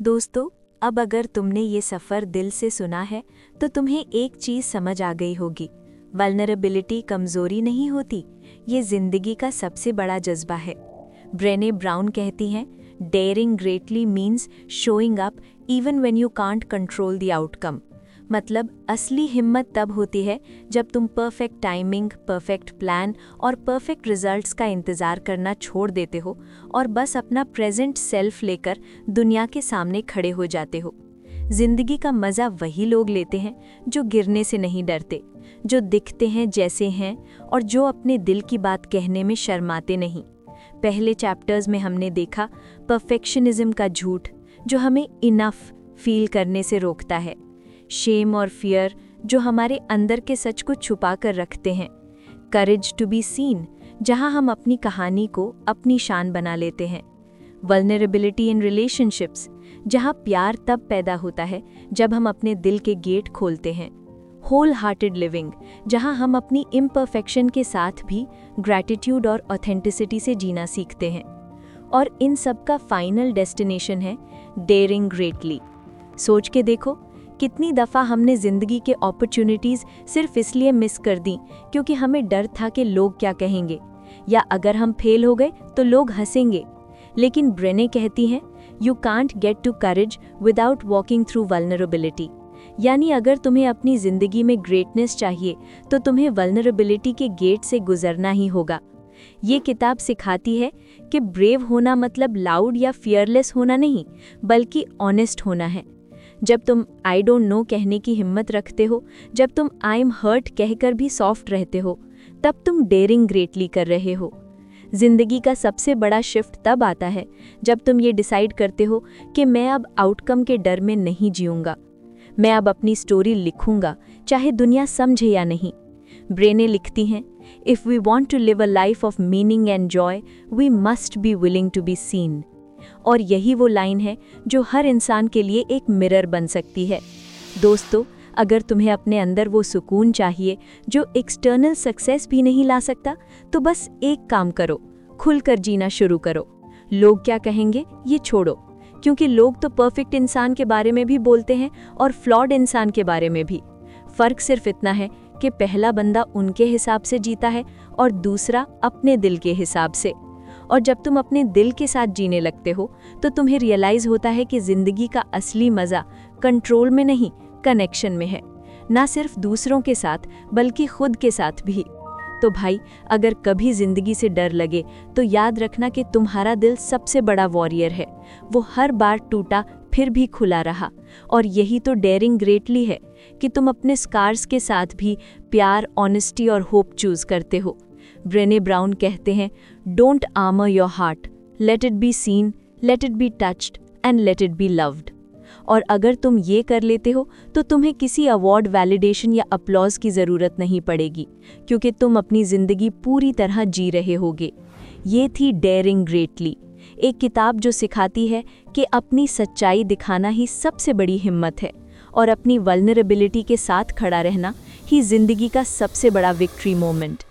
दोस्तों, अब अगर तुमने ये सफ़र दिल से सुना है तो तुम्हें एक चीज़ समझ आ गई होगी। वलनरेबिलिटी कमज़ोरी नहीं होती, ये ज़िंदगी का सबसे बड़ा जज्बा है। ब्रेने ब्राउन कहती हैं daring greatly means showing up even when you can't control the outcome मतलब असली हिम्मत तब होती है जब तुम परफेक्ट टाइमिंग परफेक्ट प्लान और परफेक्ट रिजल्ट्स का इंतज़ार करना छोड़ देते हो और बस अपना प्रेजेंट सेल्फ लेकर दुनिया के सामने खड़े हो जाते हो। ज़िंदगी का मज़ा वही लोग लेते हैं जो गिरने से नहीं डरते, जो दिखते हैं जैसे हैं और जो अपने दिल की बात कहने में शर्माते नहीं। पहले चैप्टर्स में हमने देखा परफेक्शनिज्म का झूठ जो हमें इनफ फील करने से रोकता है। शेम और फियर जो हमारे अंदर के सच को छुपा कर रखते हैं। करेज टू बी सीन जहाँ हम अपनी कहानी को अपनी शान बना लेते हैं। वलनरेबिलिटी इन रिलेशनशिप्स जहाँ प्यार तब पैदा होता है जब हम अपने दिल के गेट खोलते हैं। होल हार्टेड लिविंग जहाँ हम अपनी इम्परफेक्शन के साथ भी ग्रैटिट्यूड और ऑथेंटिसिटी से जीना सीखते हैं। और इन सब का फाइनल डेस्टिनेशन है डेयरिंग ग्रेटली सोच के देखो कितनी दफ़ा हमने ज़िंदगी के अपॉर्चुनिटीज़ सिर्फ़ इसलिए मिस कर दी क्योंकि हमें डर था कि लोग क्या कहेंगे। या अगर हम फेल हो गए तो लोग हंसेंगे। लेकिन ब्रेने कहती हैं you can't get to courage without walking through vulnerability यानी अगर तुम्हें अपनी ज़िंदगी में ग्रेटनेस चाहिए तो तुम्हें वलनरेबिलिटी के गेट से गुजरना ही होगा। ये किताब सिखाती है कि ब्रेव होना मतलब लाउड या फियरलेस होना नहीं, बल्कि ऑनेस्ट होना है। जब तुम आई डोंट नो कहने की हिम्मत रखते हो, जब तुम आई एम हर्ट कहकर भी सॉफ्ट रहते हो, तब तुम डेयरिंग ग्रेटली कर रहे हो। ज़िंदगी का सबसे बड़ा शिफ्ट तब आता है जब तुम ये डिसाइड करते हो कि मैं अब आउटकम के डर में नहीं जीऊँगा। मैं अब अपनी स्टोरी लिखूँगा, चाहे दुनिया समझे या नहीं। ब्रेने लिखती हैं if we want to live a life of meaning and joy we must be willing to be seen और यही वो लाइन है जो हर इंसान के लिए एक मिरर बन सकती है। दोस्तों, अगर तुम्हें अपने अंदर वो सुकून चाहिए, जो एक्सटर्नल सक्सेस भी नहीं ला सकता तो बस एक काम करो, खुलकर जीना शुरू करो। लोग क्या कहेंगे? ये छोड़ो, क्योंकि लोग तो परफेक्ट इंसान के बारे में भी बोलते हैं और फ्लॉड इंसान के बारे में भी। फ़र्क सिर्फ़ इतना है कि पहला बंदा उनके हिसाब से जीता है और दूसरा अपने दिल के हिसाब से। और जब तुम अपने दिल के साथ जीने लगते हो तो तुम्हें रियलाइज़ होता है कि ज़िंदगी का असली मज़ा कंट्रोल में नहीं कनेक्शन में है। ना सिर्फ़ दूसरों के साथ, बल्कि खुद के साथ भी। तो भाई, अगर कभी ज़िंदगी से डर लगे तो याद रखना कि तुम्हारा दिल सबसे बड़ा वॉरियर है। वो हर बार टूटा, फिर भी खुला रहा। और यही तो डेयरिंग ग्रेटली है कि तुम अपने स्कार्स के साथ भी प्यार ऑनेस्टी और होप चूज़ करते हो। ब्रेने ब्राउन कहते हैं don't armour your heart let it be seen let it be touched and let it be loved और अगर तुम ये कर लेते हो तो तुम्हें किसी अवार्ड वैलिडेशन या अप्लॉज की ज़रूरत नहीं पड़ेगी, क्योंकि तुम अपनी ज़िंदगी पूरी तरह जी रहे होगे। ये थी डेयरिंग ग्रेटली एक किताब जो सिखाती है कि अपनी सच्चाई दिखाना ही सबसे बड़ी हिम्मत है, और अपनी वल्नरेबिलिटी के साथ खड़ा रहना ही ज़िंदगी का सबसे बड़ा विक्ट्री मोमेंट